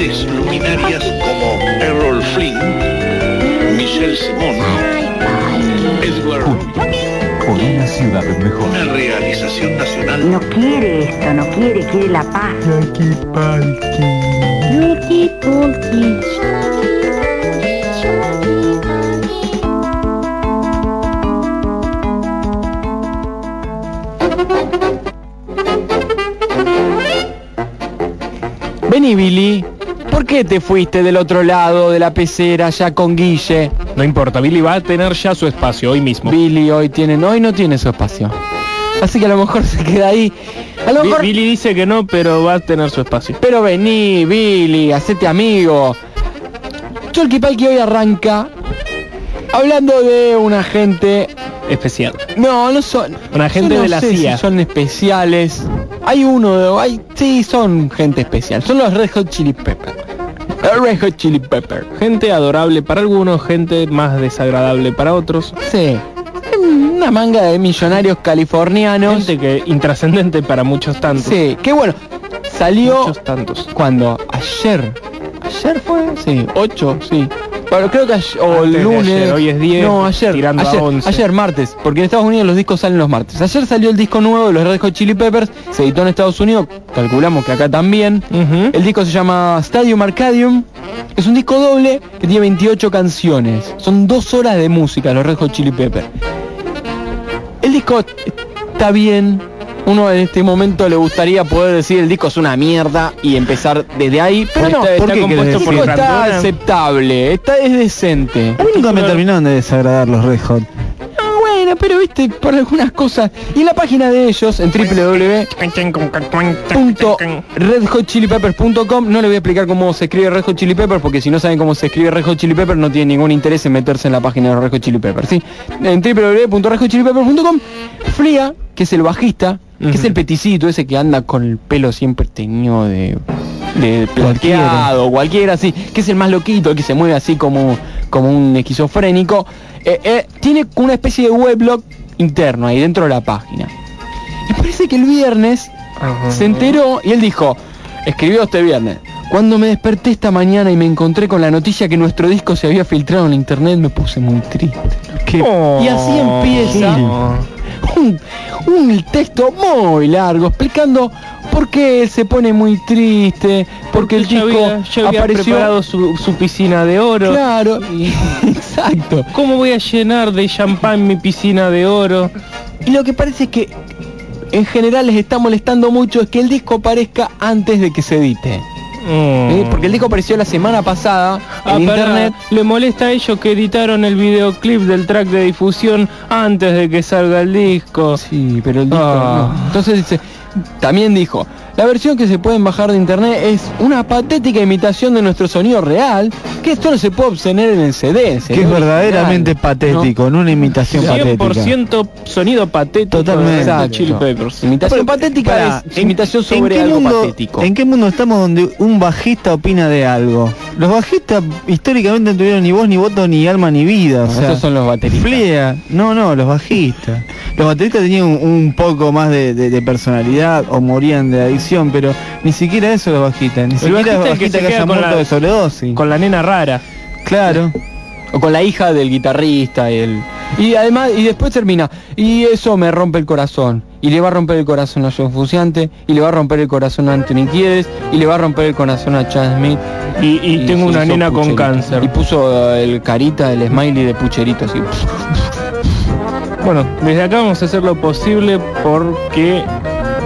grandes luminarias como Errol Flynn, Michelle Simon, Edward Por una ciudad mejor. una realización nacional No quiere esto, no quiere, quiere la paz. Vení, Billy. ¿Por qué te fuiste del otro lado de la pecera ya con Guille? No importa, Billy va a tener ya su espacio hoy mismo. Billy hoy tiene, hoy no tiene su espacio. Así que a lo mejor se queda ahí. A lo mejor... Billy dice que no, pero va a tener su espacio. Pero vení, Billy, hacete amigo. Cholquipalqui hoy arranca hablando de una gente... Especial. No, no son... Una gente no de la si CIA. son especiales. Hay uno de... Hay, sí, son gente especial. Son los Red Hot Chili Pepper. Red Hot Chili Pepper. Gente adorable para algunos, gente más desagradable para otros. Sí. Una manga de millonarios californianos. Gente que intrascendente para muchos tantos. Sí, que bueno. Salió Muchos tantos. cuando ayer. Ayer fue, sí, 8, sí. Bueno, creo que ayer, o Antes de lunes. ayer, hoy es 10, No, ayer. tirando a ayer, 11. ayer martes, porque en Estados Unidos los discos salen los martes. Ayer salió el disco nuevo de los Red Hot Chili Peppers, se editó en Estados Unidos, calculamos que acá también. El disco se llama Stadium Arcadium. Es un disco doble que tiene 28 canciones. Son dos horas de música, los Red Hot Chili Peppers. El disco está bien. Uno en este momento le gustaría poder decir el disco es una mierda y empezar desde ahí, pero Está- no, está compuesto por está Brandona. aceptable, está es decente. A mí nunca me terminaron de desagradar los Red Hot. Ah, bueno, pero viste, por algunas cosas. Y en la página de ellos, en www.redhotchilipeppers.com, no le voy a explicar cómo se escribe Red Hot Chili Peppers, porque si no saben cómo se escribe Red Hot Chili Peppers, no tienen ningún interés en meterse en la página de Red Hot Chili Peppers, ¿sí? En www.redhotchilipeppers.com, Fría, que es el bajista, que es el peticito ese que anda con el pelo siempre teñido de de Cualquiera. plateado, cualquiera así, que es el más loquito, que se mueve así como, como un esquizofrénico, eh, eh, tiene una especie de weblog interno ahí dentro de la página. Y parece que el viernes se enteró y él dijo, escribió este viernes, cuando me desperté esta mañana y me encontré con la noticia que nuestro disco se había filtrado en la internet, me puse muy triste. Oh. Y así empieza un, un texto muy largo explicando por qué se pone muy triste, porque el disco había, apareció preparado su, su piscina de oro. claro, exacto. ¿Cómo voy a llenar de champán mi piscina de oro? Y lo que parece es que en general les está molestando mucho es que el disco aparezca antes de que se edite. ¿Eh? Porque el disco apareció la semana pasada Mm. Ah, en internet. Le molesta a ellos que editaron el videoclip del track de difusión antes de que salga el disco. Sí, pero el disco Ah. no. Entonces dice, también dijo, la versión que se pueden bajar de internet es una patética imitación de nuestro sonido real, que esto no se puede obtener en el CD. el CD Que es verdaderamente patético, no una imitación patética. 100% sonido patético Totalmente. de. Chili Peppers. Imitación patética Pará, es imitación ¿en sobre qué algo mundo- patético. ¿En qué mundo estamos donde un bajista opina de algo? Los bajistas históricamente no tuvieron ni voz, ni voto, ni alma, ni vida. O No, sea, esos son los bateristas. Flia. No, no, los bajistas. Los bateristas tenían un, un poco más de, de- de personalidad o morían de adicción, pero ni siquiera eso los bajistas. Ni siquiera es el que que, con muerto la- de sobredosis. Con la nena rara. Claro. O con la hija del guitarrista y el... Y además, y después termina, y eso me rompe el corazón. Y le va a romper el corazón a John Fuciante, y le va a romper el corazón a Anthony Kiedis, y le va a romper el corazón a Chad Smith. Y, y tengo una nena con cáncer. Y puso eh, el carita, el smiley de pucherito así. Bueno, desde acá vamos a hacer lo posible porque...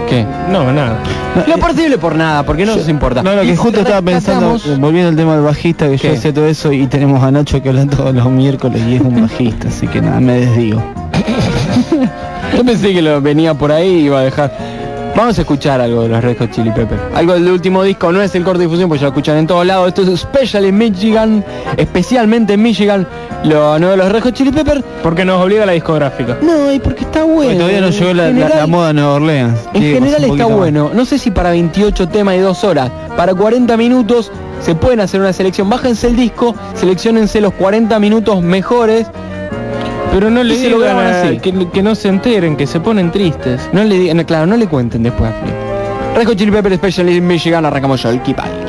¿Qué? No, nada. Lo posible por nada, porque no nos importa. No, lo que justo estaba pensando, eh, volviendo al tema del bajista, que yo hacía todo eso y tenemos a Nacho que habla todos los miércoles y es un bajista, así que nada, me desdigo. Yo pensé que lo venía por ahí y iba a dejar. Vamos a escuchar algo de los Red Hot Chili Peppers. Algo del último disco, no es el corte de difusión, pues ya lo escuchan en todos lados. Esto es Special en Michigan, especialmente en Michigan, lo nuevo de los Red Hot Chili Peppers. Porque nos obliga la discográfica. No, y porque está bueno. Porque todavía no llegó la, moda de Nueva Orleans. En general está más. bueno. No sé si para 28 temas y 2 horas. Para 40 minutos se pueden hacer una selección. Bájense el disco, seleccionense los 40 minutos mejores. Pero no le digan así. que, que no se enteren, que se ponen tristes. No le digan, claro, no le cuenten después Hot Chili Peppers Special in Michigan, arrancamos yo, el Kipal.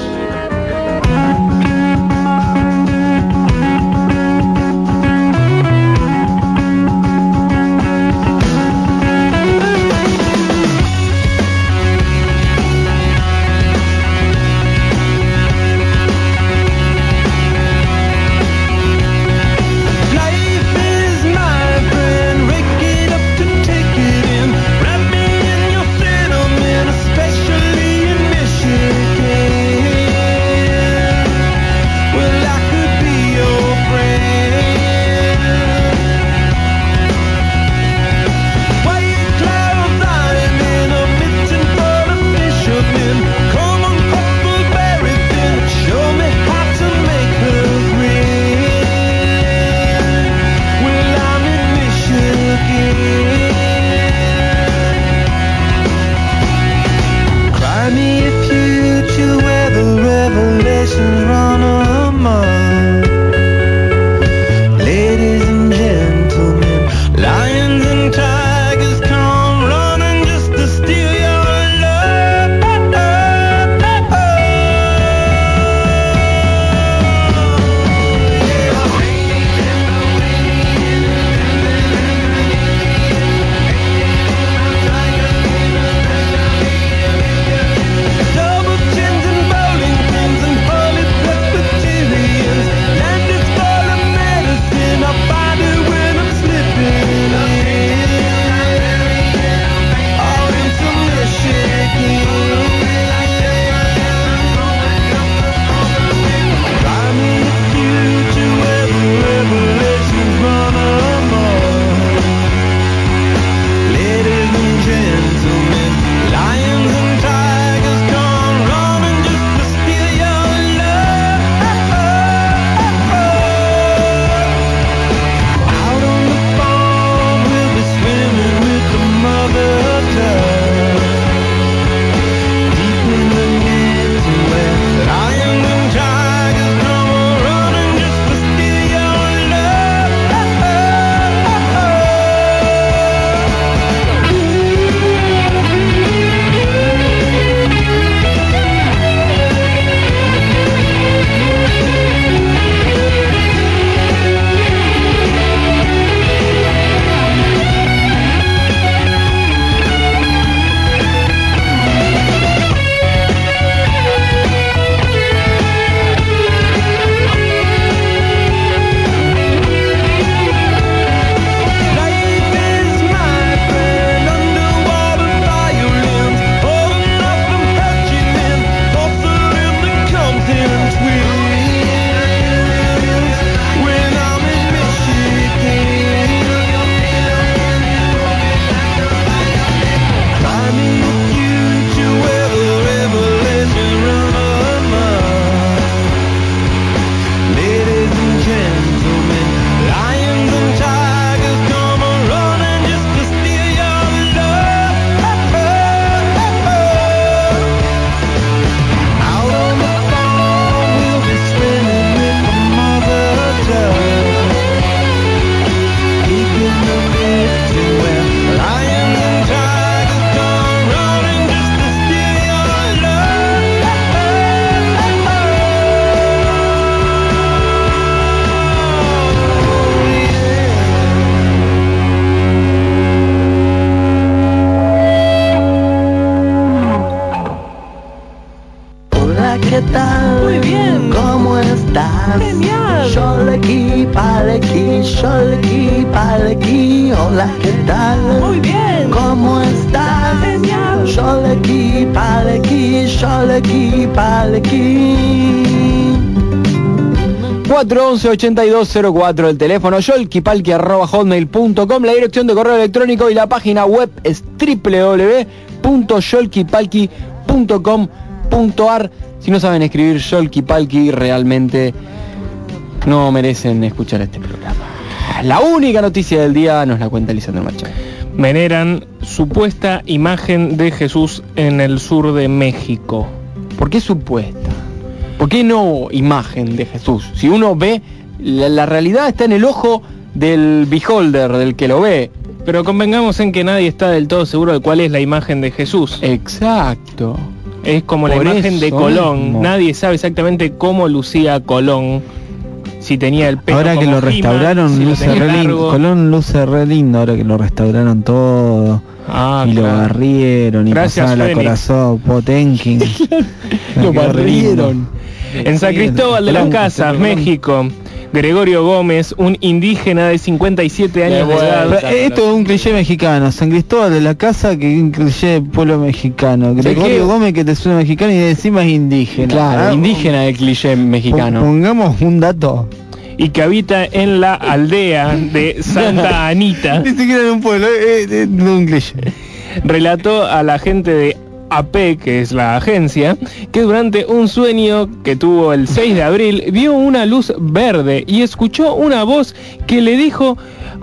411-8204 el teléfono, yolkipalki.com, la dirección de correo electrónico y la página web es www.yolkipalki.com.ar. Si no saben escribir Yolkipalki, realmente no merecen escuchar este programa. La única noticia del día nos la cuenta Lisandro Machado. Veneran supuesta imagen de Jesús en el sur de México. ¿Por qué supuesta? ¿Por qué no imagen de Jesús? Si uno ve, la, la realidad está en el ojo del beholder, del que lo ve. Pero convengamos en que nadie está del todo seguro de cuál es la imagen de Jesús. Exacto. Es como la imagen de Colón. mismo. Nadie sabe exactamente cómo lucía Colón. Si tenía el pelo Ahora que lo restauraron, si luce re lindo. Colón luce re lindo ahora que lo restauraron todo. Ah, y lo barrieron y Gracias, pasaron la corazón, Potenkin. Lo barrieron. En San Cristóbal de las Casas. México, Gregorio Gómez, un indígena de 57 años de edad. Pero Esto es un cliché mexicano. San Cristóbal de la Casa que es un cliché pueblo mexicano. Gregorio qué? Gómez que te suena mexicano y encima es indígena. Claro, Ah, indígena del cliché mexicano. Pongamos un dato. y que habita en la aldea de Santa Anita. Ni siquiera en un pueblo, es, es un cliché. relató a la gente de AP, que es la agencia, que durante un sueño que tuvo el 6 de abril vio una luz verde y escuchó una voz que le dijo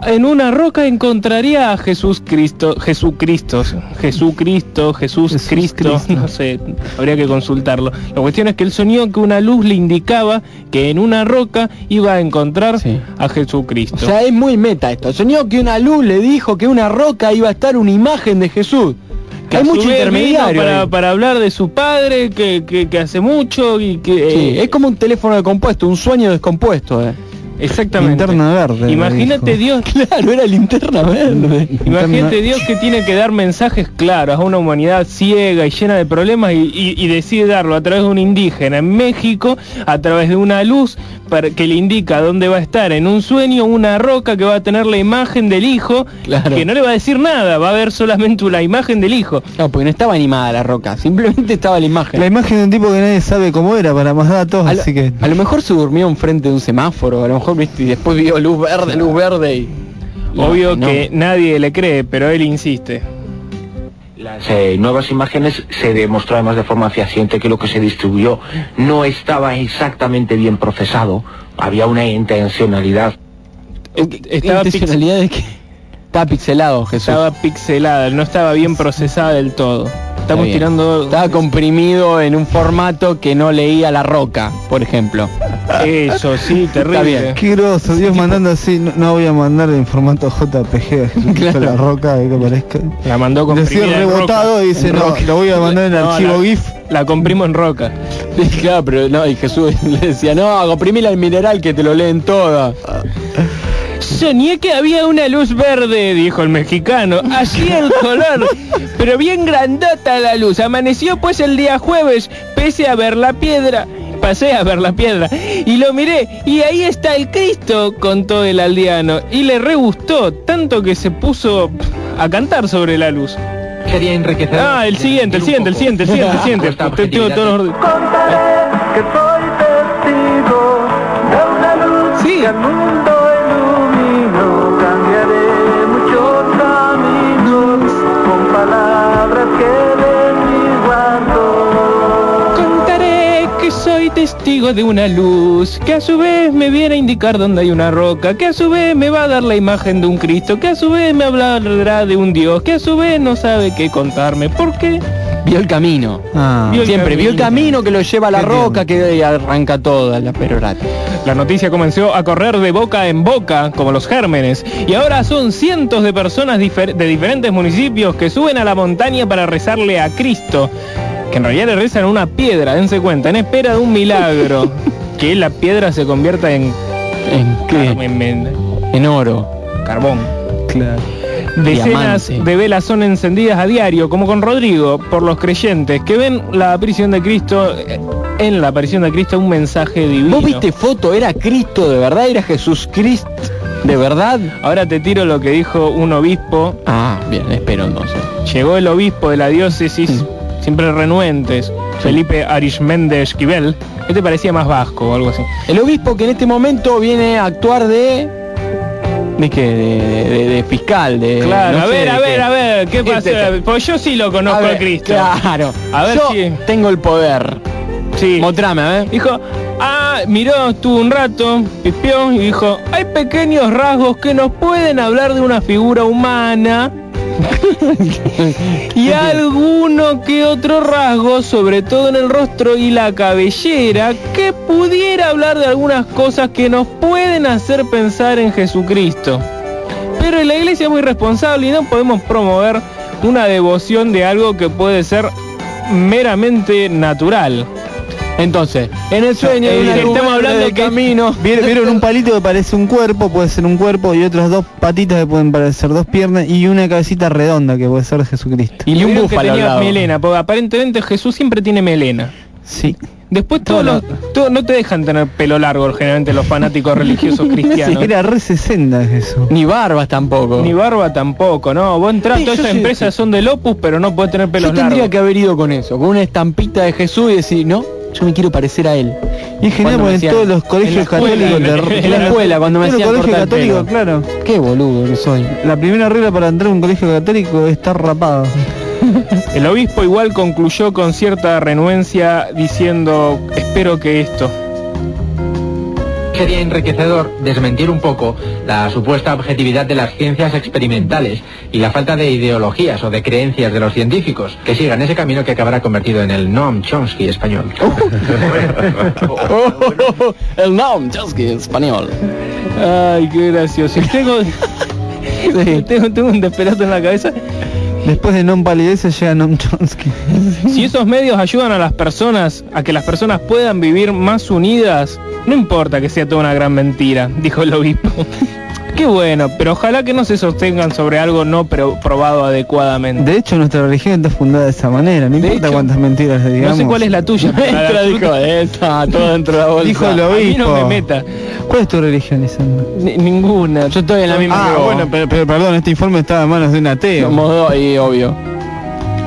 en una roca encontraría a Jesús Cristo, Jesucristo, Jesucristo, Jesús Jesús Cristo, Cristo. no sé, habría que consultarlo. La cuestión es que él soñó que una luz le indicaba que en una roca iba a encontrar Sí. a Jesucristo. O sea, es muy meta esto. Soñó que una luz le dijo que una roca iba a estar una imagen de Jesús. Que Hay mucho intermediario. para, hablar de su padre que, que- que hace mucho y que Sí, eh, es como un teléfono descompuesto, un sueño descompuesto. eh. Exactamente Linterna verde. imagínate. Dios Claro, era linterna verde. imagínate Dios que tiene que dar mensajes claros a una humanidad ciega y llena de problemas y, y- y decide darlo a través de un indígena en México a través de una luz para que le indica dónde va a estar en un sueño una roca que va a tener la imagen del hijo Claro. que no le va a decir nada va a ver solamente la imagen del hijo No, porque no estaba animada la roca, simplemente estaba la imagen. La imagen de un tipo que nadie sabe cómo era para más datos, a, lo, así que... a lo mejor se durmió enfrente de un semáforo, a lo mejor viste y después vio luz verde, luz verde y... obvio no. que nadie le cree pero él insiste Las eh, nuevas imágenes se demostró además de forma fehaciente que lo que se distribuyó no estaba exactamente bien procesado, había una intencionalidad. Estaba intencionalidad de que estaba pixelado Jesús. estaba pixelada, no estaba bien procesada del todo. Estamos tirando Estaba comprimido en un formato que no leía la roca, por ejemplo. eso, sí, terrible. bien. Qué groso, Dios mandando así, no, no voy a mandar en formato JPG, Claro. la roca que aparezca. La mandó Decía comprimida en rebotado roca. y dice, no, lo voy a mandar en No, archivo la- GIF. La comprimo en roca. Claro, pero no, y Jesús le decía, no, comprimila el mineral que te lo leen toda. Soñé que había una luz verde, dijo el mexicano. Así el color, pero bien grandota la luz. Amaneció pues el día jueves, pese a ver la piedra. Pasé a ver la piedra y lo miré y ahí está el Cristo, contó el aldeano. Y le re gustó, tanto que se puso a cantar sobre la luz. Sería enriquecedor. Ah, el siguiente, el siguiente, el siguiente, el siguiente, el siguiente. Te- tengo todos los- Contaré que soy testigo de una luz Sí. Soy testigo de una luz, que a su vez me viene a indicar dónde hay una roca, que a su vez me va a dar la imagen de un Cristo, que a su vez me hablará de un Dios, que a su vez no sabe qué contarme. ¿Por qué? Vio el camino. Ah, Vio el Siempre vio el camino. que lo lleva a la roca, que arranca toda la perorata. La noticia comenzó a correr de boca en boca, como los gérmenes, y ahora son cientos de personas difer- de diferentes municipios que suben a la montaña para rezarle a Cristo, que en realidad le rezan a una piedra, dense cuenta, en espera de un milagro, que la piedra se convierta en, ¿En qué? en- en En oro. carbón. claro. Decenas Diamante. de velas son encendidas a diario, como con Rodrigo, por los creyentes que ven la aparición de Cristo, eh, en la aparición de Cristo un mensaje divino. ¿Vos viste foto? ¿Era Cristo de verdad? ¿Era Jesús Cristo de verdad? Ahora te tiro lo que dijo un obispo. Ah, bien, espero entonces. Llegó el obispo de la diócesis, siempre renuentes, Felipe Arismende Esquivel. Este parecía más vasco o algo así. El obispo que en este momento viene a actuar de... ¿De? De, de- de fiscal, de... Claro, no a sé ver, a ver, a ver, ¿qué pasa? Este- Pues yo sí lo conozco a, ver, Cristo. Claro. A ver Yo si- tengo el poder. Sí. Mostrame, a ver. Dijo, ah, miró, estuvo un rato, pispió y dijo, hay pequeños rasgos que nos pueden hablar de una figura humana y alguno que otro rasgo, sobre todo en el rostro y la cabellera, que pudiera hablar de algunas cosas que nos pueden hacer pensar en Jesucristo. Pero la iglesia es muy responsable y no podemos promover una devoción de algo que puede ser meramente natural. Entonces, en el sueño Eh, de una estamos hablando del que- camino. ¿Vieron, vieron un palito que parece un cuerpo, puede ser un cuerpo, y otras dos patitas que pueden parecer dos piernas, y una cabecita redonda que puede ser Jesucristo. Y un que búfalo al tenía lado. melena, porque aparentemente Jesús siempre tiene melena. Sí. Después todos Todo los, todo- no te dejan tener pelo largo generalmente los fanáticos religiosos Sí, cristianos. era re 60 Jesús. Ni barbas tampoco. Ni barba tampoco, ¿no? Vos entrás, Sí, todas yo esas sí- empresas son del Opus, pero no podés tener Yo pelos tendría largos. que haber ido con eso, con una estampita de Jesús y decir, no, yo me quiero parecer a él. Y es genial Cuando me porque en todos los colegios en la escuela, católicos en la- de- en la escuela, cuando me hacían el católicos, claro. Qué boludo que soy. La primera regla para entrar a un colegio católico es estar rapado. El obispo igual concluyó con cierta renuencia diciendo, espero que esto. Sería enriquecedor desmentir un poco la supuesta objetividad de las ciencias experimentales y la falta de ideologías o de creencias de los científicos que sigan ese camino que acabará convertido en el Noam Chomsky español. el Noam Chomsky español. Ay, qué gracioso. Tengo, tengo, tengo un despelote en la cabeza. Después de non palidece llega Noam Chomsky. Si esos medios ayudan a las personas, a que las personas puedan vivir más unidas, no importa que sea toda una gran mentira, dijo el obispo. Qué bueno, pero ojalá que no se sostengan sobre algo no probado adecuadamente. De hecho, nuestra religión está fundada de esa manera. No De importa hecho, cuántas mentiras le No digamos. sé cuál es la tuya. absoluta- dijo, está todo dentro de la bolsa. Dijo A mí obispo. no me meta. ¿Cuál es tu religión, Lisandro? Ni- ninguna. Yo estoy en la misma Ah, que vos. bueno, pero, pero perdón, este informe estaba en manos de un ateo. Somos dos y obvio.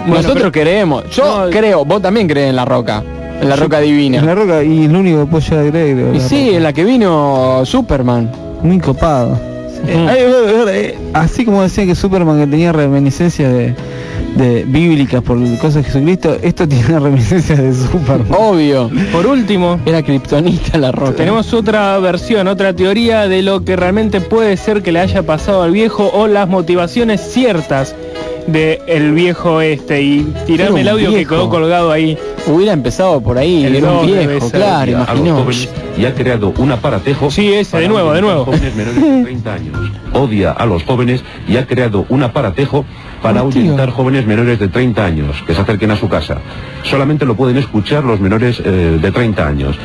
Nosotros pero- creemos. Yo No, creo, vos también crees en la roca. En la roca divina. En la roca, y es lo único que puedo llegar a creer. Y sí, roca. en la que vino Superman. Muy copado. Eh, ay, así como decían que Superman que tenía reminiscencias de, de bíblicas por cosas de Jesucristo, esto tiene reminiscencias de Superman. Obvio. Por último, Era kriptonita la roca. tenemos otra versión, otra teoría de lo que realmente puede ser que le haya pasado al viejo o las motivaciones ciertas de el viejo este y un el audio que quedó colgado ahí. Hubiera empezado por ahí, El era un viejo, ser. claro, imaginó. y ha creado un aparatejo Sí, ese, de nuevo, de nuevo. jóvenes menores de 30 años. Odia a los jóvenes y ha creado un aparatejo para Oh, ahuyentar jóvenes menores de 30 años que se acerquen a su casa. Solamente lo pueden escuchar los menores eh, de 30 años.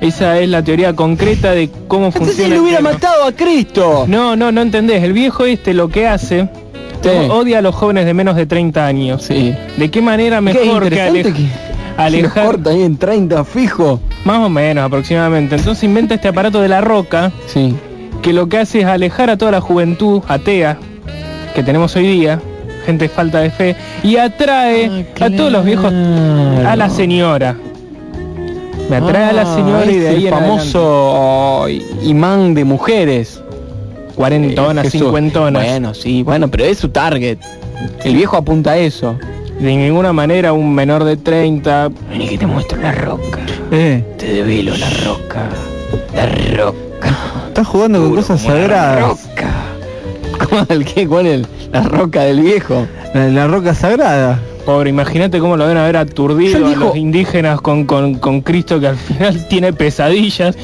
Esa es la teoría concreta de cómo Entonces funciona. le el hubiera matado a Cristo. No, no, no entendés. El viejo este lo que hace Sí. odia a los jóvenes de menos de 30 años. Sí. ¿De qué manera Qué mejor que interesante ale- que alejar corta ahí en 30 fijo. más o menos aproximadamente? Entonces inventa este aparato de la roca Sí. que lo que hace es alejar a toda la juventud atea que tenemos hoy día, gente falta de fe, y atrae Ah, a todos los viejos a la señora. Me atrae a la señora y de Ah, es ahí el famoso imán de mujeres. Cuarentonas, Jesús. cincuentonas. Bueno, sí, bueno, pero es su target. El viejo apunta a eso. De ninguna manera un menor de 30 Vení que te muestro la roca. Eh, Te develo la roca. La roca. estás jugando con cosas La sagradas. roca. ¿Cómo el qué? ¿Cuál es? La roca del viejo. La, la roca sagrada. Pobre, imagínate cómo lo deben haber aturdido a dijo- los indígenas con, con, con Cristo que al final tiene pesadillas.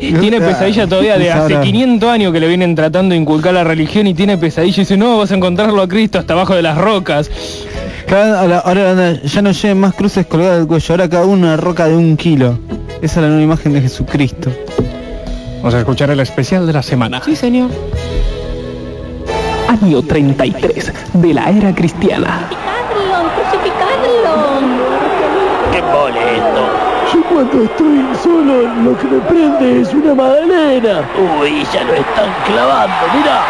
tiene pesadillas todavía de hace Ahora- 500 años que le vienen tratando de inculcar la religión y tiene pesadillas y dice, no, vas a encontrarlo a Cristo hasta abajo de las rocas. Cada- ahora, ya no lleven más cruces colgadas del cuello, ahora cada uno una roca de un kilo. Esa es la nueva imagen de Jesucristo. Vamos a escuchar el especial de la semana. Sí, señor. año 33 de la era cristiana. ¡Qué molesto! Yo cuando estoy solo lo que me prende es una magdalena. Uy, ya lo están clavando, mirá.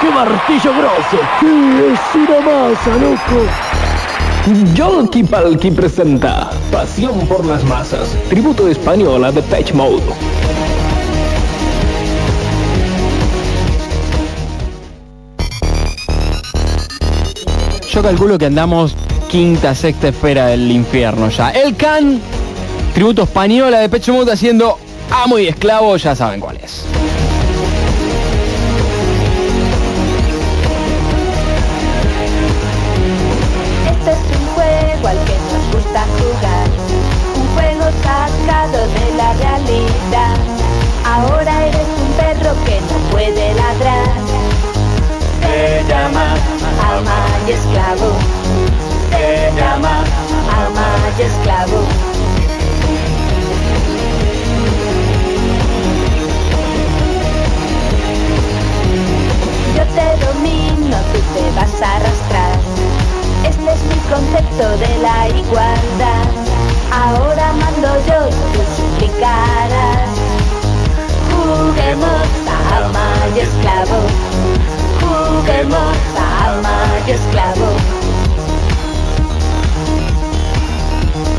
¡Qué martillo grosso! Sí, es una masa, loco. Yolki Palki presenta Pasión por las masas, tributo español a The Patch Mode. Yo calculo que andamos quinta, sexta esfera del infierno ya. El Can, tributo española de Pecho Mode haciendo amo y esclavo, ya saben cuál es. Este es un juego al que nos gusta jugar, un juego sacado de la realidad. Ahora eres un perro que no puede ladrar. Se llama ama y esclavo. Se llama ama y esclavo. Te domino, tú te vas a arrastrar. Este es mi concepto de la igualdad. Ahora mando yo, tú suplicarás. Juguemos a ama y esclavo. Juguemos a ama y esclavo.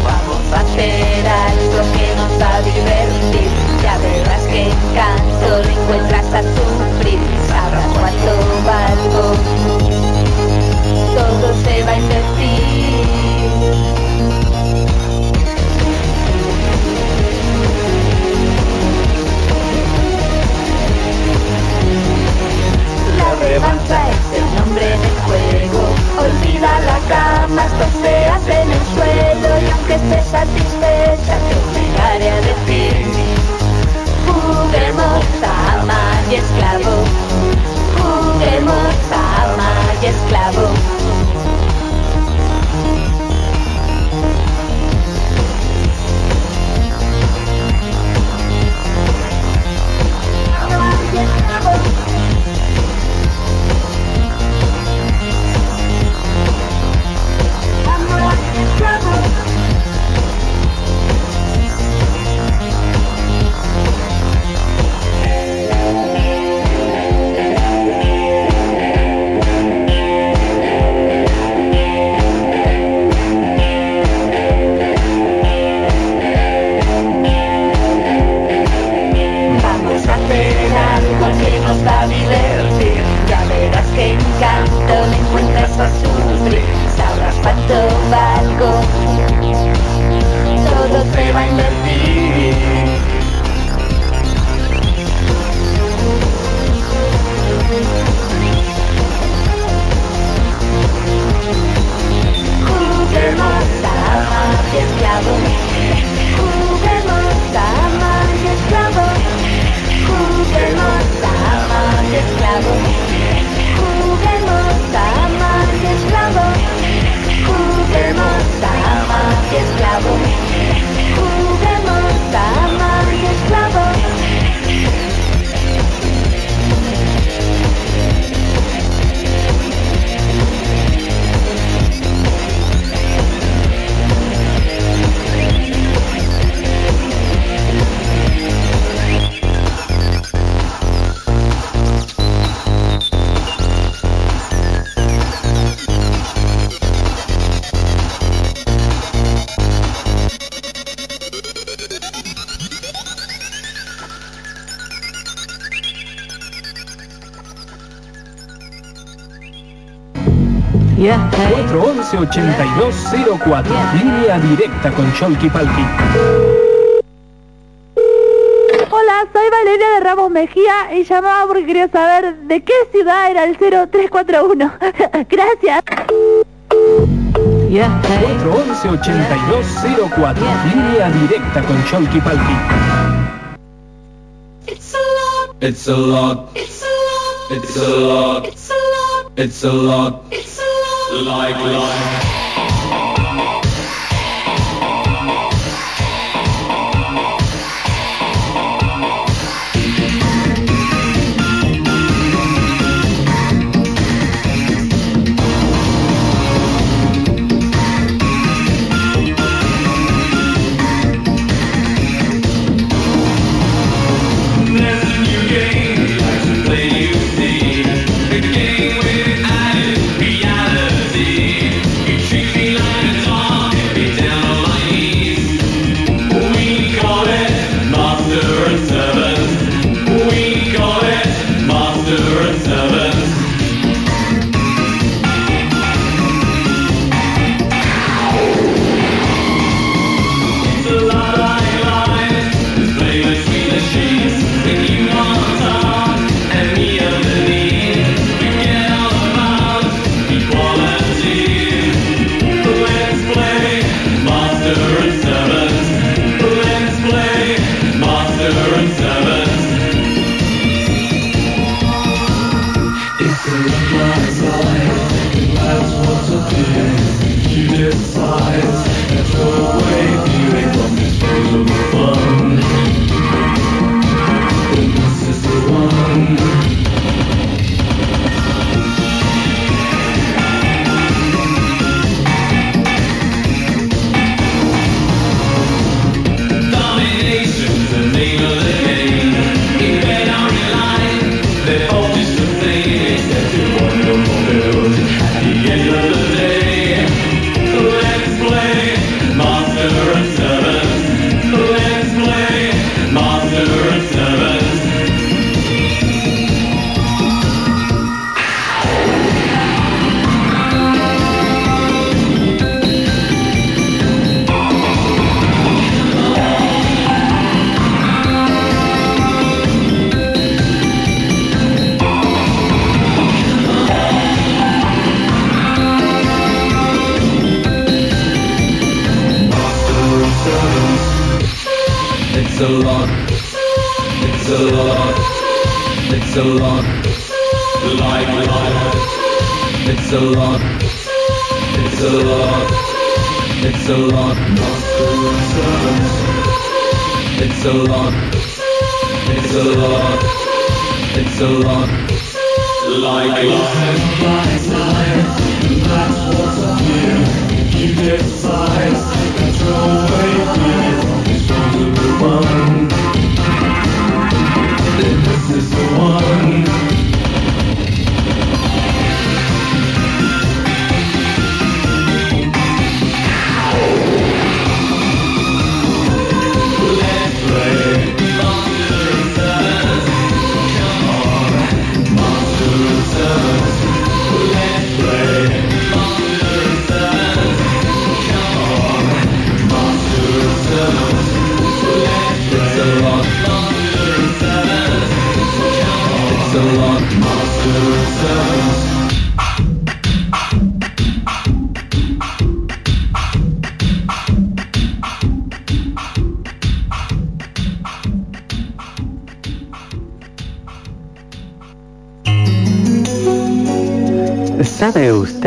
Vamos a hacer algo que nos va a divertir. Ya verás que encanto lo encuentras a sufrir. Sabrás cuánto valgo todo se va a invertir. La revancha es el nombre del juego. Olvida la cama, esto se hace en el suelo. Y aunque estés satisfecha, te obligaré a decir: Juguemos a ama y esclavo. Juguemos a ama y esclavo. Está. 411-8204. Línea directa con Cholky Palki. Hola, soy Valeria de Ramos Mejía y llamaba porque quería saber de qué ciudad era el 0341. Gracias. Está. 411-8204. Línea directa con Cholky Palki. It's a lot. It's a lot. It's a lot. It's a lot. It's a lot. It's a lot. Like life.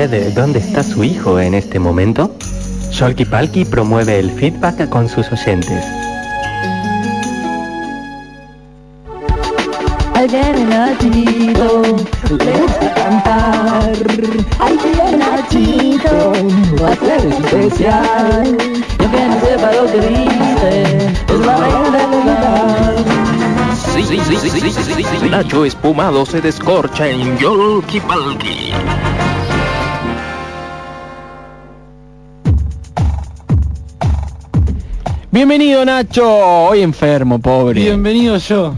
Usted dónde está su hijo en este momento? Sholky Palki promueve el feedback con sus oyentes. Bien Nachito le gusta cantar. Ay, bien Nachito va a ser especial. Y aunque no sepa lo que dice, es la reina del lugar. Sí, sí, sí, sí, sí, sí, sí. Nacho espumado se descorcha en Yolki Palki. Bienvenido Nacho, hoy enfermo, pobre. Bienvenido yo.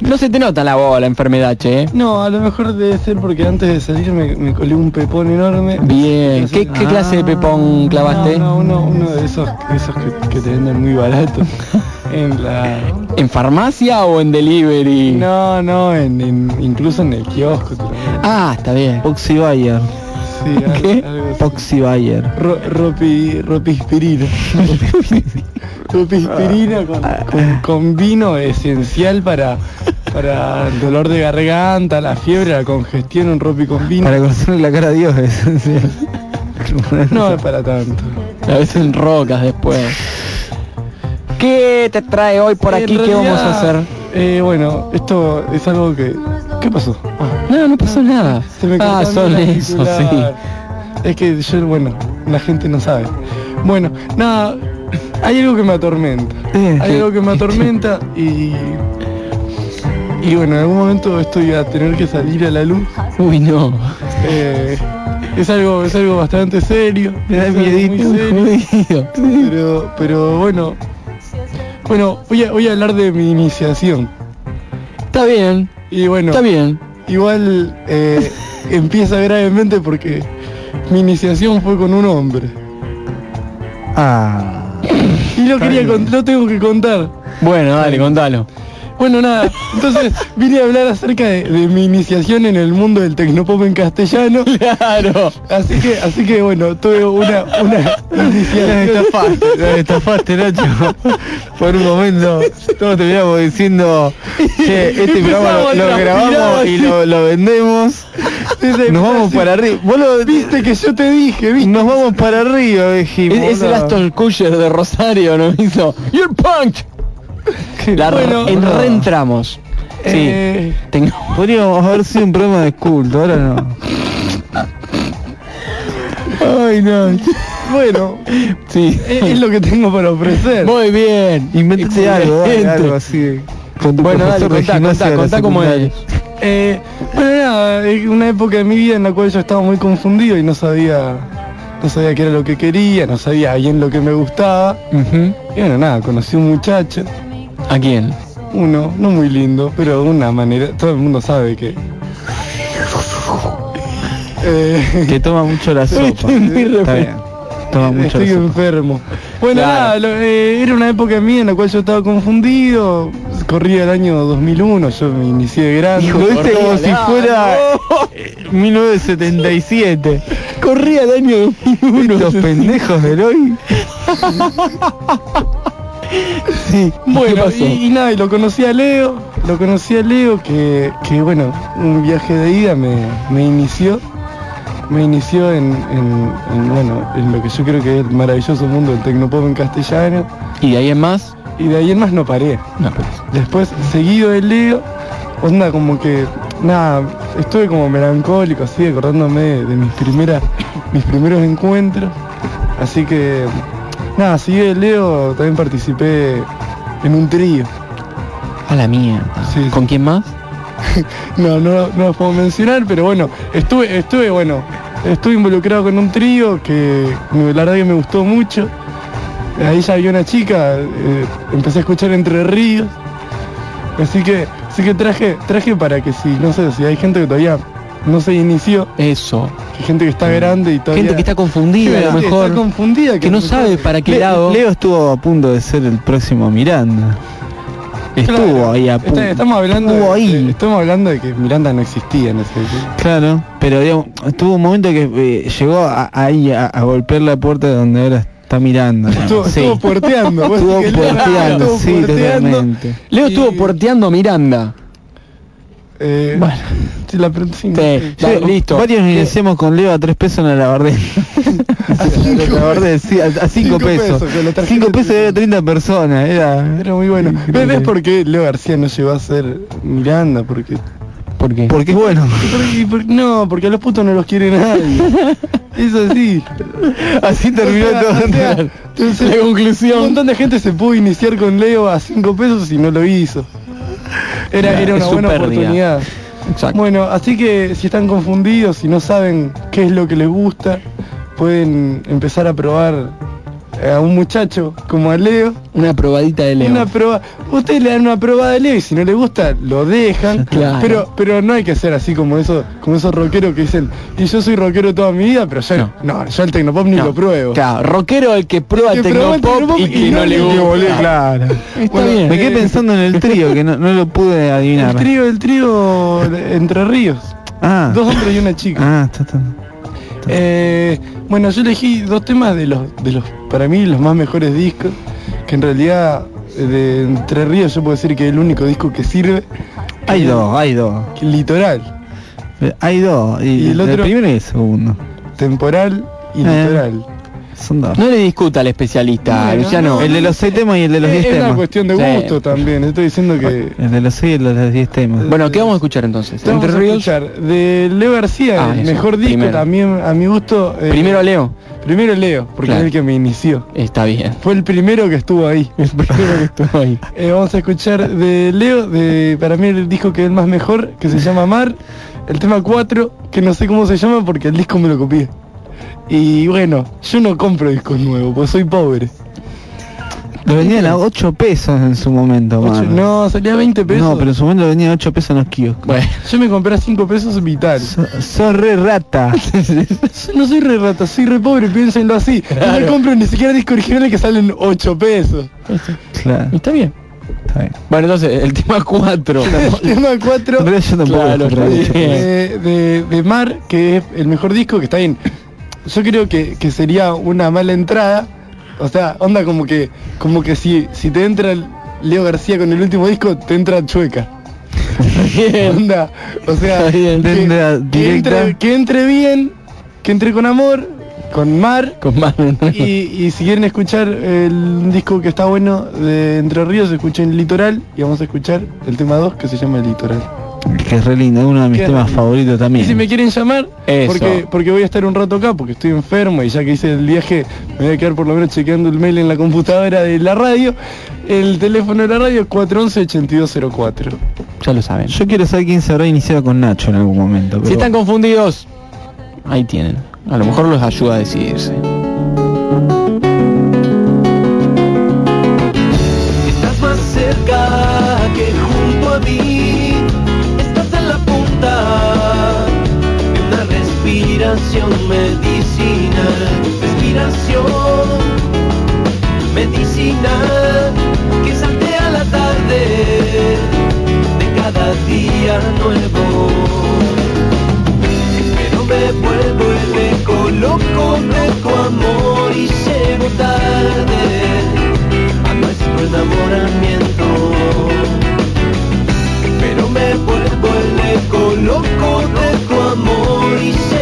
No se te nota la voz, la enfermedad, che. No, a lo mejor debe ser porque antes de salir me, me colé un pepón enorme. Bien, ¿qué, qué clase de pepón clavaste? No, no, uno, uno de esos, esos que, que te venden muy barato. en la... ¿En farmacia o en delivery? No, no, en, en- incluso en el kiosco. Ah, está bien. Poxy Bayer. Sí, al- ¿Qué? algo así. Poxy Bayer. ropi, ropispirina. ropispirina con, con, con vino esencial para para el dolor de garganta, la fiebre, la congestión, un ropi con vino. Para conocerle la cara a Dios es esencial. No es para tanto. A veces en rocas después. ¿Qué te trae hoy por aquí? ¿Qué vamos a hacer? Eh, bueno, esto es algo que... ¿Qué pasó? Ah, No, no pasó nada. se me Ah, son eso, sí. Es que yo, bueno, la gente no sabe. Bueno, nada, hay algo que me atormenta. Eh, Hay ¿qué- algo que me atormenta y... Y bueno, en algún momento esto iba a tener que salir a la luz. Uy, no. Eh, es algo, es algo bastante serio. Me da muy miedito, serio. Pero, pero bueno. Bueno, voy a, voy a hablar de mi iniciación. Está bien, Y bueno, está bien. Igual eh, empieza gravemente porque mi iniciación fue con un hombre. Ah. Y lo quería lo tengo que contar. Bueno, dale, contalo. Bueno, nada, entonces vine a hablar acerca de, de mi iniciación en el mundo del tecnopop en castellano. Claro. Así que, así que bueno, tuve una, una Nos iniciación. estafaste, nos estafaste, Nacho. Por un momento todos terminamos diciendo que este programa lo, lo grabamos y lo, lo vendemos. Nos vamos para arriba. Vos lo viste que yo te dije, viste. Nos vamos para arriba, dijimos. Es, es el. Aston Kutcher de Rosario, ¿no hizo? You're punked. La Bueno, en no. reentramos. Sí. Eh, Tengo- Podríamos haber sido un programa de culto, ahora no. Ay, no. Bueno, sí. es, es lo que tengo para ofrecer. Muy bien. Invéntate algo, dale, algo así. Con tu Bueno, dale, contá, contá, contá cómo es. Eh, bueno, nada, es una época de mi vida en la cual yo estaba muy confundido y no sabía, no sabía qué era lo que quería, no sabía bien lo que me gustaba. Y bueno, nada, conocí un muchacho, ¿A quién? uno, no muy lindo, pero de una manera, todo el mundo sabe que... Eh, Que toma mucho la sopa. Está bien. Toma mucho Estoy la sopa. enfermo. Bueno, Claro. nada, lo- eh, era una época mía en la cual yo estaba confundido. Corría el año 2001, yo me inicié de grande. Lo viste como si Corría, fuera eh, 1977. Corría el año 2001. Estos pendejos del hoy. Sí. ¿Qué Bueno, pasó? y, y nada, y lo conocí a Leo, lo conocí a Leo que, que bueno, un viaje de ida me, me inició, me inició en, en- en, bueno, en lo que yo creo que es el maravilloso mundo del tecnopop en castellano, ¿Y de ahí en más? y de ahí en más no paré. No, pero... Después, seguido de Leo, onda como que, nada, estuve como melancólico, así, acordándome de, de mis primeras, mis primeros encuentros. Así que, nada, seguido de Leo, también participé en un trío. A la mía. Sí, sí. ¿Con quién más? No, no, no puedo mencionar, pero bueno, estuve, estuve, bueno, estuve involucrado con un trío que me- la verdad que me gustó mucho. Ahí ya había una chica, eh, empecé a escuchar Entre Ríos. Así que, así que traje, traje para que si, no sé, si hay gente que todavía no se inició, Eso. gente que está grande y todavía. Gente que está confundida, a lo Sí, mejor. Está confundida, Que no mejor- sabe para qué Le- lado. Leo estuvo a punto de ser el próximo Miranda. Estuvo Claro, ahí a está- punto. estamos hablando Estuvo de, ahí. de- estamos hablando de que Miranda no existía en ese Claro, pero digamos, tuvo un momento que eh, llegó a- ahí a, a golpear la puerta de donde ahora está mirando. Estuvo, Sí. estuvo Estuvo Leo porteando, estuvo sí, puerteando. totalmente. Leo Y- estuvo porteando a Miranda. Eh, Bueno. sí, la pre- sí, Sí, sí. listo. Varios nos iniciamos con Leo a tres pesos en la Labardén. a cinco, Labardén, sí, a, a cinco, Cinco pesos. pesos, con la tarjeta cinco de pesos era 30 personas. Era, Era muy bueno. ¿Ves, ves por qué Leo García no llegó a ser Miranda? Porque, ¿Por qué? porque bueno. porque- porque- no, porque a los putos no los quiere nadie. Es así. Así terminó O sea, todo. o sea, entonces, La conclusión. Un montón de gente se pudo iniciar con Leo a 5 pesos y no lo hizo. Era, era una buena oportunidad. Exacto. Bueno, así que si están confundidos, si no saben qué es lo que les gusta, pueden empezar a probar a un muchacho como a Leo. Una probadita de Leo. Una prueba. Ustedes le dan una prueba de Leo y si no les gusta, lo dejan. Claro. Pero, pero no hay que ser así como eso, como esos rockeros que dicen, y yo soy rockero toda mi vida, pero ya no, yo el tecnopop ni No. lo pruebo. Claro, rockero el que prueba El que el Tecnopop y que no le gusta. Claro. Está Bueno, bien. Me quedé Eh, pensando en el trío, que no, no lo pude adivinar. El trío, el trío de Entre Ríos. Ah, Dos hombres y una chica. ah, está, está. Eh, bueno, yo elegí dos temas de los, de los, para mí, los más mejores discos, que en realidad eh, de Entre Ríos yo puedo decir que es el único disco que sirve. que Hay dos, hay dos. el Litoral, Hay dos. Y, Y el otro- primero y el segundo. Temporal y Eh. Litoral. Son dos. No le discuta al especialista, Bueno, Luciano. no, el de los seis temas y el de los Es, diez es una temas. cuestión de Sí. gusto también, estoy diciendo que... El de los seis y el de los diez temas. Bueno, ¿qué vamos a escuchar entonces? Vamos a escuchar de Leo García, Ah, el eso, mejor disco primero. también a mi gusto. eh, Primero Leo. Primero Leo, porque Claro. es el que me inició. Está bien. Fue el primero que estuvo ahí. El primero que estuvo ahí. Eh, vamos a escuchar de Leo, de para mí el disco que es el más mejor, que se llama Mar, el tema 4, que no sé cómo se llama porque el disco me lo copié. Y bueno, yo no compro discos nuevos, pues soy pobre. Lo vendían a 8 pesos en su momento, mano. no, salía 20 pesos. No, pero en su momento vendían a 8 pesos en los kioscos. Bueno. Yo me compré a 5 pesos vital. So- Sos re rata. No soy re rata, soy re pobre, piénsenlo así. No me Claro. compro ni siquiera discos originales que salen 8 pesos. claro. Está bien. Bueno, entonces, el tema 4. el tema 4 En realidad yo tampoco Claro, está bien. de, de, de Mar, que es el mejor disco, que está bien. Yo creo que, que sería una mala entrada. O sea, onda como que como que si, si te entra el Leo García con el último disco, te entra chueca. onda, o sea, que, entre, que entre bien, que entre con amor, con Mar. Con Mar. Y, y si quieren escuchar el disco que está bueno de Entre Ríos, escuchen Litoral y vamos a escuchar el tema 2 que se llama Litoral. Que es re lindo, es uno de mis temas lindo. favoritos Y también. si me quieren llamar, Eso. porque porque voy a estar un rato acá, porque estoy enfermo y ya que hice el viaje, me voy a quedar por lo menos chequeando el mail en la computadora de la radio. El teléfono de la radio es 411-8204. Ya lo saben. Yo quiero saber quién se habrá iniciado con Nacho en algún momento. Si están confundidos, ahí tienen. A lo mejor los ayuda a decidirse. Respiración medicinal. Respiración medicinal que saltea la tarde de cada día nuevo. Pero me vuelvo el eco loco de tu amor y llego tarde a nuestro enamoramiento. Pero me vuelvo el eco loco de tu amor y llego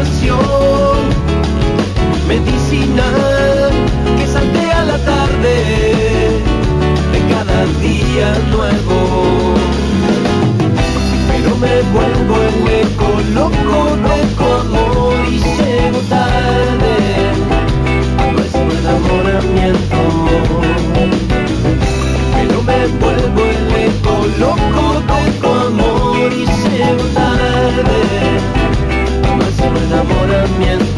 Respiración medicinal que saltea la tarde de cada día nuevo. Pero me vuelvo el eco loco de amor y llego tarde a nuestro enamoramiento. Pero me vuelvo el eco loco de amor y llego tarde nuestro enamoramiento.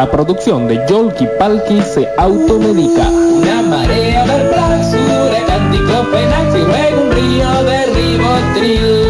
La producción de Yolki Palki se automedica. Una marea de un río de ribotril.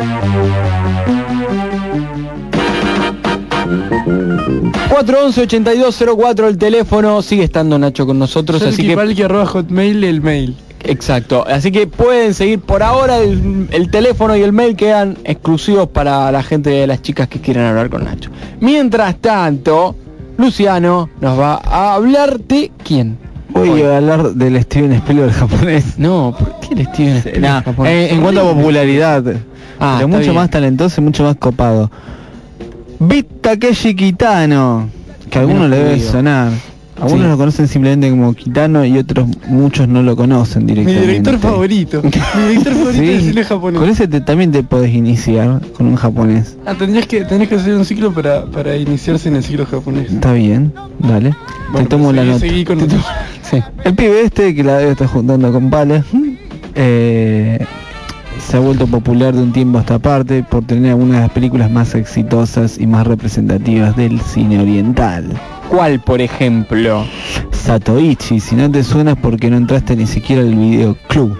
411-8204 el teléfono, sigue estando Nacho con nosotros, así que... Sholky arroba hotmail el mail. Exacto, así que pueden seguir por ahora el, el teléfono y el mail quedan exclusivos para la gente de las chicas que quieran hablar con Nacho. Mientras tanto, Luciano nos va a hablar de quién. Voy a hablar del Steven Spielberg japonés. No, ¿por qué el Steven Spielberg Nah, japonés? en, en cuanto a popularidad, Ah, pero mucho bien. más talentoso y mucho más copado. Beat Takeshi Kitano, que a algunos le debe sonar. Algunos Sí. lo conocen simplemente como Kitano y otros muchos no lo conocen Mi directamente. director favorito. Mi director favorito Sí. cine japonés. Con ese te- también te podés iniciar con un japonés. Ah, tendrías que, tendrías que hacer un ciclo para, para iniciarse en el ciclo japonés. Está bien, dale. Bueno, te tomo pero la seguí- nota. seguí con Te otro. tomo- Sí. El pibe este que la debe estar juntando con palas, eh, se ha vuelto popular de un tiempo a esta parte por tener algunas de las películas más exitosas y más representativas del cine oriental. ¿Cuál, por ejemplo? Satoichi, si no te suena porque no entraste ni siquiera al videoclub.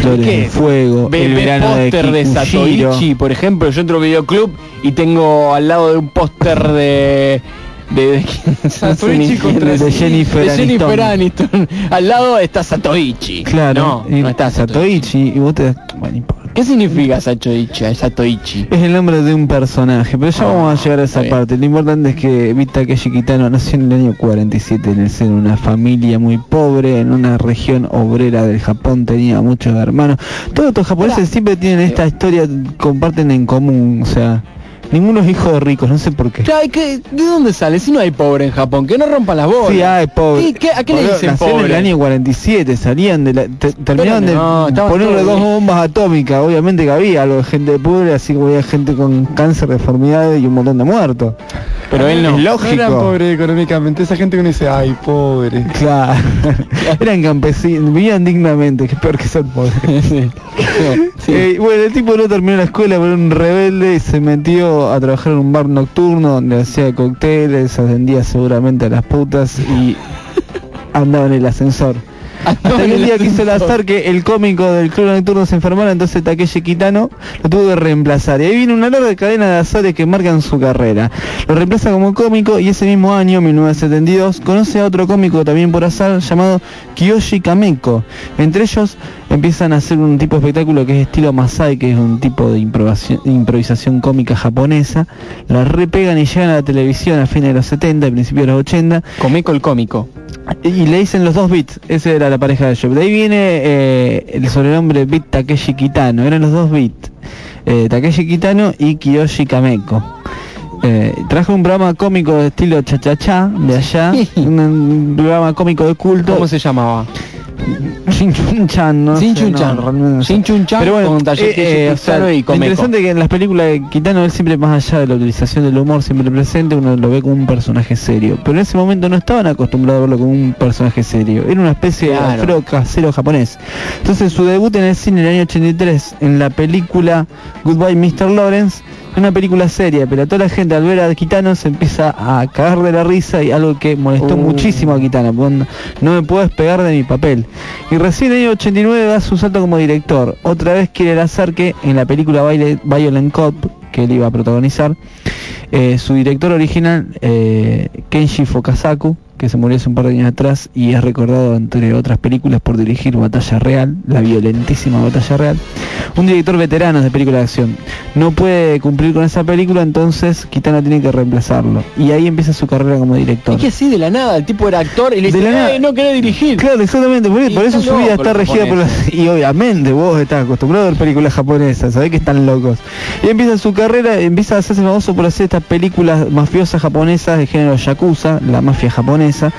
Flores de Fuego, Ve, El ve verano de de. Satoichi, por ejemplo, yo entro a un videoclub y tengo al lado de un póster de... De? Satoichi contra- de Jennifer de Jennifer Aniston. Aniston. Al lado está Satoichi. Claro, No, y no está Satoichi. Satoichi y vos te... Bueno. ¿Qué significa Satoichi? Satoichi. Es el nombre de un personaje, pero ya Ah, vamos a llegar a esa bien. parte. Lo importante es que Vita Takeshi Kitano nació en el año 47 en el seno de una familia muy pobre, en una región obrera del Japón, tenía muchos hermanos. Todos estos japoneses siempre tienen esta historia, comparten en común, o sea, ninguno es hijo de ricos, no sé por qué. Claro, ¿y qué- ¿De dónde sale? Si no hay pobre en Japón, que no rompan las bolas. Sí, hay pobre. ¿Qué- qué- ¿A qué le dicen en el año 47, salían de la... te- terminaron no, de ponerle dos bombas atómicas, obviamente que había algo de gente pobre, así como había gente con cáncer, deformidades y un montón de muertos. Pero él no. Es No lógico. eran pobres económicamente, esa gente que uno dice, ay, pobre. Claro, eran campesinos, vivían dignamente, que es peor que ser pobres. Sí. Sí. Eh, bueno, el tipo no terminó la escuela, pero era un rebelde y se metió a trabajar en un bar nocturno donde hacía cócteles, atendía seguramente a las putas y andaba en el ascensor. Hasta que un día quiso el azar que el cómico del club nocturno se enfermara, entonces Takeshi Kitano lo tuvo que reemplazar. Y ahí viene una larga cadena de azares que marcan su carrera. Lo reemplaza como cómico y ese mismo año, 1972, conoce a otro cómico también por azar llamado Kiyoshi Kameko. Entre ellos empiezan a hacer un tipo de espectáculo que es estilo Masai, que es un tipo de improvisación, improvisación cómica japonesa. La repegan y llegan a la televisión a fines de los 70 y principios de los 80 Comeco el cómico. y le dicen los dos Beats, esa era la pareja de ellos. De ahí viene eh, el sobrenombre Beat Takeshi Kitano, eran los dos Beat, eh, Takeshi Kitano y Kiyoshi Kameko. Eh, trajo un programa cómico de estilo cha-cha-cha de allá, un, un programa cómico de culto. ¿Cómo se llamaba? Shin Chun Chan, no Shin sé, Chun no, sé. Pero bueno, con eh, eh, o sea, y interesante es que en las películas de Kitano él siempre más allá de la utilización del humor siempre presente, uno lo ve como un personaje serio. Pero en ese momento no estaban acostumbrados a verlo como un personaje serio. Era una especie Claro. de Alfredo casero japonés. Entonces su debut en el cine en el año 83 en la película Goodbye Mr. Lawrence una película seria, pero toda la gente al ver a Kitano se empieza a cagar de la risa y algo que molestó Uh. muchísimo a Kitano, porque no- me puedo despegar de mi papel. Y recién en el año 89 da su salto como director. Otra vez quiere el azar que en la película Violent Cop, que él iba a protagonizar, eh, su director original, eh, Kenshi Fukasaku, que se murió hace un par de años atrás y es recordado entre otras películas por dirigir Batalla Real, la violentísima Batalla Real, un director veterano de películas de acción. No puede cumplir con esa película, entonces Kitano tiene que reemplazarlo. Y ahí empieza su carrera como director. Es que así de la nada, el tipo era actor y le De dice, la nada. "Eh, no querés dirigir. Claro, exactamente, por, por eso su vida está los regida por las... Y obviamente vos estás acostumbrado a ver películas japonesas, sabés que están locos. Y empieza su carrera, empieza a hacerse famoso por hacer estas películas mafiosas japonesas de género yakuza, la mafia japonesa.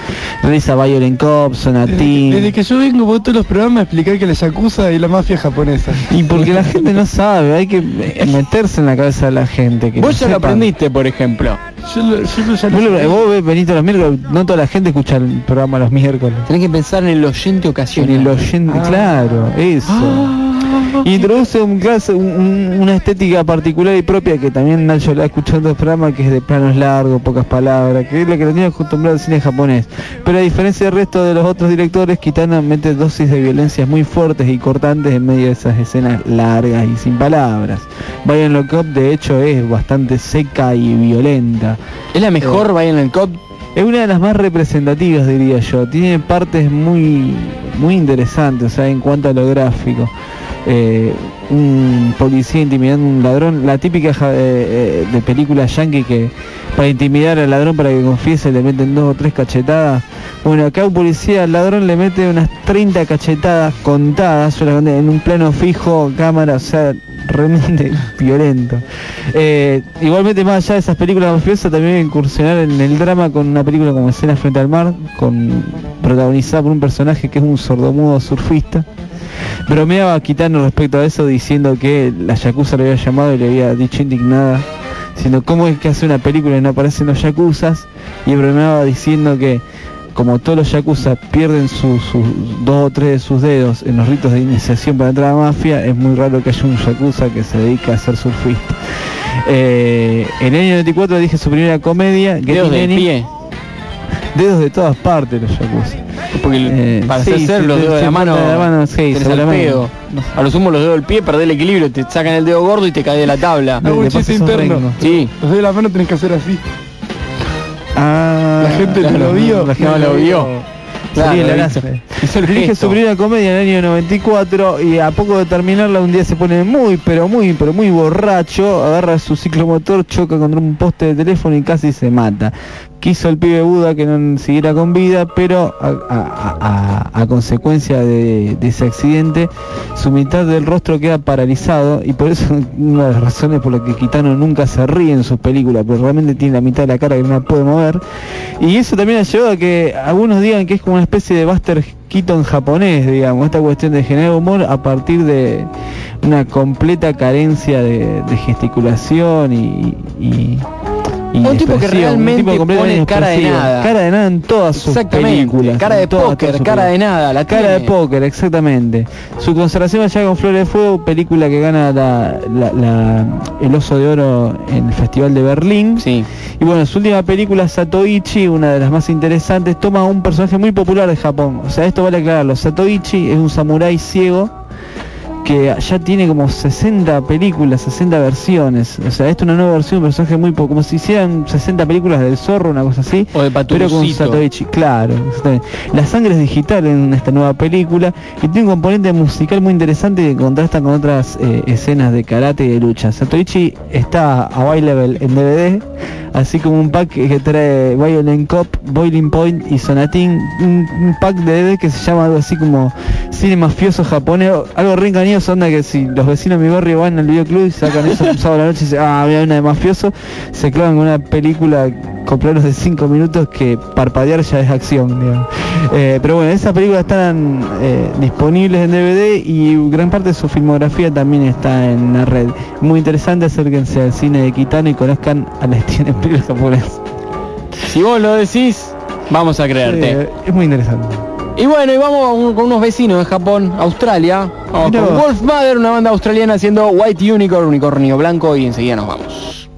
Realiza Violent Cop, Desde, Sonatín... desde que yo vengo por todos los programas a explicar que la Yakuza y la mafia japonesa. Y porque que la gente no sabe, hay que meterse en la cabeza de la gente. Que Vos no ya lo sepan. aprendiste, por ejemplo. Yo, lo- yo lo- ya lo Vos, lo- sé. vos ves Benito los miércoles, no toda la gente escucha el programa los miércoles. Tenés que pensar en el oyente En ocasional. el oyente, Ah. claro, eso. Introduce un un- una estética particular y propia que también Nacho la ha escuchado en otros programas, que es de planos largos, pocas palabras, que es lo que lo tiene acostumbrado al cine japonés. Pero a diferencia del resto de los otros directores, Kitana mete dosis de violencias muy fuertes y cortantes en medio de esas escenas largas y sin palabras. Lock Up de hecho es bastante seca y violenta. ¿Es la mejor Eh, Violent Cop? Es una de las más representativas, diría yo. Tiene partes muy, muy interesantes, o sea, en cuanto a lo gráfico. Eh, un policía intimidando a un ladrón, la típica eh, eh, de película yankee que para intimidar al ladrón para que confiese le meten dos o tres cachetadas. Bueno, acá un policía al ladrón le mete unas 30 cachetadas contadas en un plano fijo, cámara, o sea, realmente violento. Igualmente más allá de esas películas mafiosas también incursionar en el drama con una película como Escena frente al mar, con protagonizada por un personaje que es un sordomudo surfista. Bromeaba Kitano respecto a eso diciendo que la Yakuza lo había llamado y le había dicho indignada, diciendo cómo es que hace una película y no aparecen los Yakuzas, y bromeaba diciendo que como todos los Yakuza pierden sus dos o tres de sus dedos en los ritos de iniciación para entrar a la mafia, es muy raro que haya un Yakuza que se dedique a ser surfista. Eh, en el año 94 dije su primera comedia, Dedos del Any. pie. Dedos de todas partes los Yakuza. Porque Eh, para sí, hacer ser sí, los dedos de la mano, de la mano, sí, pedo. A lo sumo los dedos del pie, perdés el equilibrio, te sacan el dedo gordo y te cae de la tabla. Un chiste interno. rengo. Sí. Los de la mano tenés que hacer así. Ah, La gente no lo vio. La gente No lo vio. Claro, Claro, Dirige su primera comedia en el año 94 y a poco de terminarla un día se pone muy, pero muy, pero muy borracho, agarra su ciclomotor, choca contra un poste de teléfono y casi se mata. Quiso el pibe Buda que no siguiera con vida, pero a, consecuencia de, ese accidente, su mitad del rostro queda paralizado y por eso una de las razones por las que Kitano nunca se ríe en sus películas, porque realmente tiene la mitad de la cara que no la puede mover. Y eso también ha llevado a que algunos digan que es como una especie de Buster Keaton japonés, digamos, esta cuestión de generar humor a partir de una completa carencia de, gesticulación y Un tipo que realmente completamente pone cara de nada. Cara de nada en todas sus películas. cara de todas, póker, todas cara de nada, la cara de póker, exactamente. Su conservación allá con Flores de Fuego, película que gana la- la- la- el Oso de Oro en el Festival de Berlín. Sí. Y bueno, su última película, Satoichi, una de las más interesantes, toma un personaje muy popular de Japón. O sea, esto vale aclararlo. Satoichi es un samurái ciego que ya tiene como 60 películas, 60 versiones. O sea, esto es una nueva versión, un personaje muy poco, como si hicieran 60 películas del zorro, una cosa así. O de pero con. Satoichi, claro. La sangre es digital en esta nueva película y tiene un componente musical muy interesante que contrasta con otras eh, escenas de karate y de lucha. Satoichi está available en DVD, así como un pack que trae Violent Cop, Boiling Point y Sonatin, un, un pack de DVD que se llama algo así como cine mafioso japonés, algo re engañoso, onda que si los vecinos de mi barrio van al videoclub y sacan eso un sábado a la noche y dicen, ah, había una de mafioso, se clavan con una película con planos de 5 minutos que parpadear ya es acción, digamos. Eh, pero bueno, esas películas están eh, disponibles en DVD y gran parte de su filmografía también está en la red. Muy interesante, acérquense al cine de Kitano y conozcan a la Steven Spielberg japonés. Si vos lo decís, vamos a creerte. Eh, es muy interesante. Y bueno, y vamos un- con unos vecinos de Japón, Australia. Vamos con. Wolf Mother, una banda australiana haciendo White Unicorn, unicornio blanco, y enseguida nos vamos.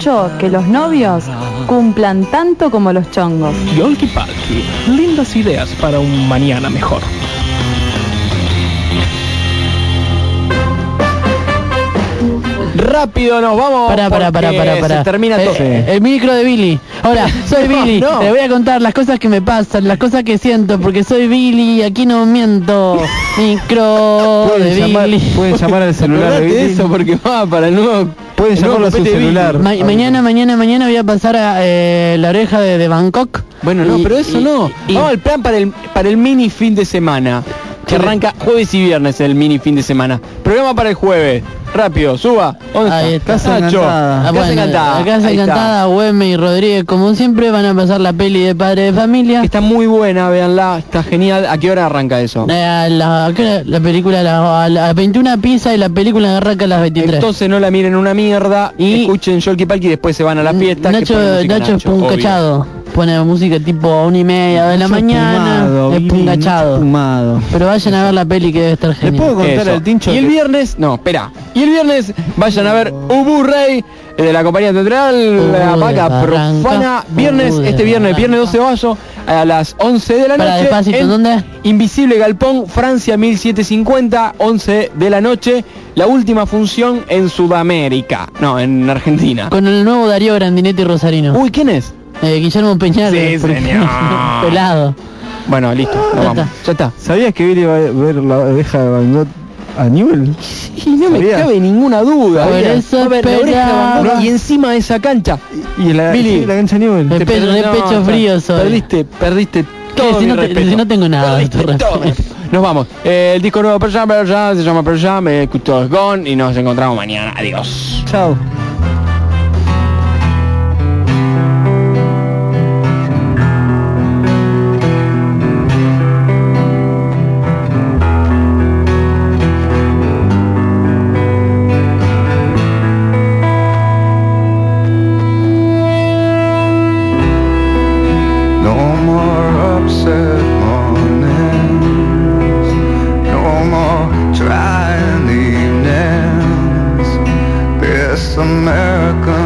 Mucho que los novios cumplan tanto como los chongos. Yolki Palki, lindas ideas para un mañana mejor. Rápido nos vamos. Pará, pará, pará, porque pará, se pará. termina Eh, todo. eh, el micro de Billy. Hola, soy No, Billy. no. Le voy a contar las cosas que me pasan, las cosas que siento, porque soy Billy y aquí no miento. Micro de llamar, Billy. pueden llamar al celular de Billy. eso porque va para el nuevo. Pueden el llamarlo a su celular. Ma- mañana, mañana, mañana voy a pasar a eh, la oreja de, de Bangkok. Bueno, no, Y- pero eso y- no. y- Vamos al plan para el, para el mini fin de semana. Que arranca jueves y viernes el mini fin de semana. Programa para el jueves. Rápido, suba. ¿Dónde está? Nacho. Ah, Casa bueno, Encantada. Casa. Encantada, Güeme y Rodríguez, como siempre, van a pasar la peli de Padre de Familia. Está muy buena, véanla. Está genial. ¿A qué hora arranca eso? Eh, la, película a la- a las 21 pisa y la película arranca a las 23. Entonces no la miren una mierda. Y- escuchen Yolki Palki y después se van a la fiesta. que Nacho, Nacho es obvio. pungachado. Pone música tipo una y media de la mañana. fumado, es Billy, pungachado. Nacho fumado. Pero vayan a ver la peli que debe estar ¿Le genial. puedo contar Eso. al tincho? Y el viernes, no, espera. Y el viernes vayan a ver Ubu Rey eh, de la compañía teatral La Vaca Profana. Viernes, Ubu este viernes, viernes 12 de mayo a las 11 de la Para noche. despacito, en ¿dónde? Invisible Galpón, Francia 1750, 11 de la noche. La última función en Sudamérica. No, en Argentina. Con el nuevo Darío Grandinetti Rosarino. Uy, ¿quién es? Eh, Guillermo Peñal. Sí, porque- señor. Pelado. Bueno, listo, nos Ya vamos. Ya está. ¿Sabías que Billy va a ver la oreja de Van Gogh a Newell? Y no me ¿Sabías? cabe ninguna duda. Por eso a ver, la oreja de Van Gogh esperaba. y encima de esa cancha. Y la, Billy. sí, la cancha Newell. De Te pe- per- de no, pecho frío soy. Perdiste, perdiste todo Si mi no te- respeto. si no tengo nada de tu todo. Nos vamos. Eh, el disco nuevo de Pearl Jam, Pearl Jam, se llama Pearl Jam, eh, Gone y nos encontramos mañana. Adiós. Chao. American